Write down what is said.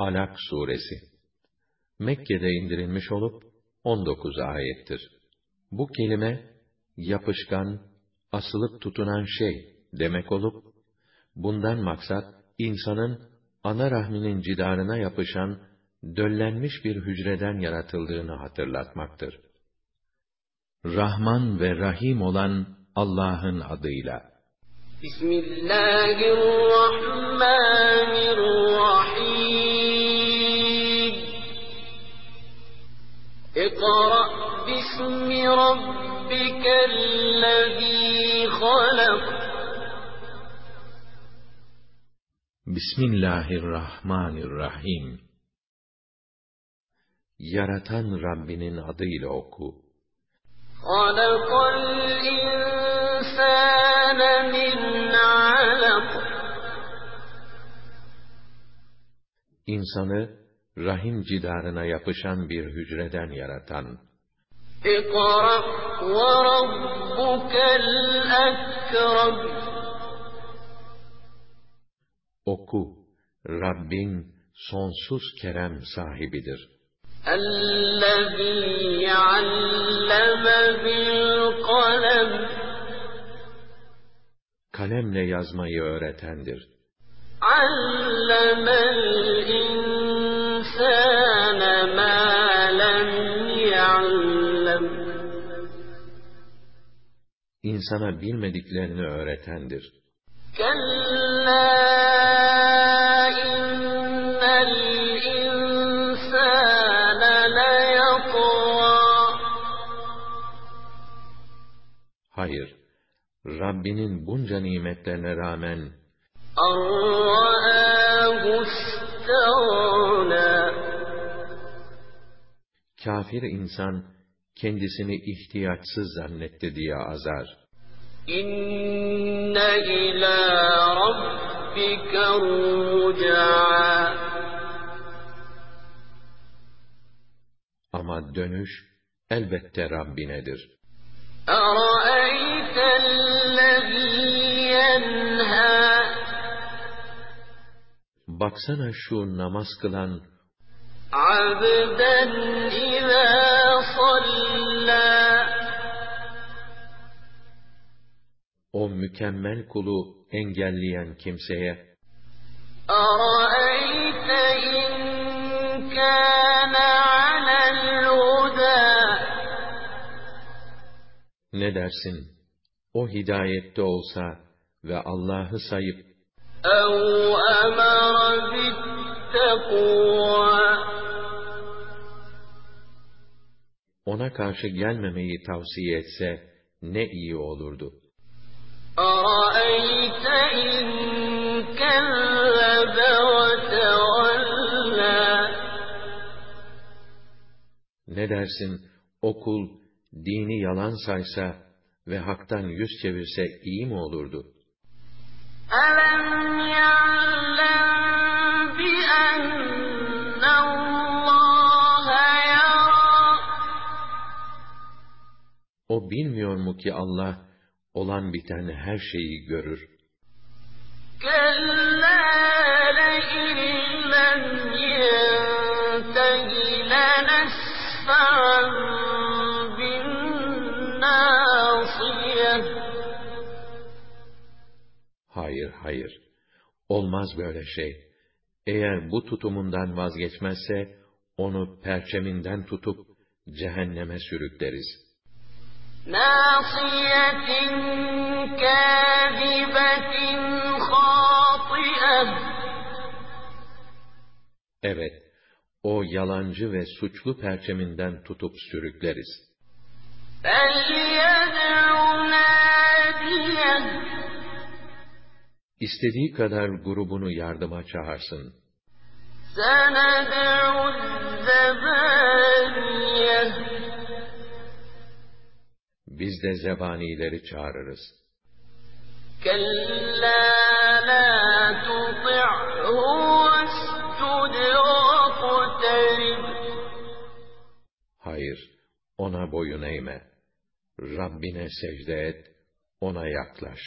Alak suresi Mekke'de indirilmiş olup 19 ayettir. Bu kelime yapışkan, asılıp tutunan şey demek olup bundan maksat insanın ana rahminin cidarına yapışan döllenmiş bir hücreden yaratıldığını hatırlatmaktır. Rahman ve Rahim olan Allah'ın adıyla. Bismillahirrahmanirrahim. Bismi rabbikellezî halak. Bismillahirrahmanirrahim. Yaratan Rabbinin adıyla oku. İnsanı rahim cidarına yapışan bir hücreden yaratan. Oku, Rabbin sonsuz kerem sahibidir. الذي علم بالقلم Kalemle yazmayı öğretendir. علم الإنسان insana bilmediklerini öğretendir. Hayır, Rabbinin bunca nimetlerine rağmen kafir insan kendisini ihtiyaçsız zannetti diye azar. İnne ila rabbike Ama dönüş elbette Rabbinedir. أرأيت الذي ينهى Baksana şu namaz kılan عبدا إذا صلى o mükemmel kulu engelleyen kimseye أرأيت إن كان على Ne dersin? O hidayette olsa ve Allah'ı sayıp ona karşı gelmemeyi tavsiye etse ne iyi olurdu. Ne dersin, okul dini yalan saysa ve haktan yüz çevirse iyi mi olurdu? O bilmiyor mu ki Allah olan biten her şeyi görür. Hayır, hayır. Olmaz böyle şey. Eğer bu tutumundan vazgeçmezse, onu perçeminden tutup cehenneme sürükleriz.'' Evet, o yalancı ve suçlu perçeminden tutup sürükleriz. İstediği kadar grubunu yardıma çağırsın. Biz de zebanileri çağırırız. Hayır, ona boyun eğme. Rabbine secde et, ona yaklaş.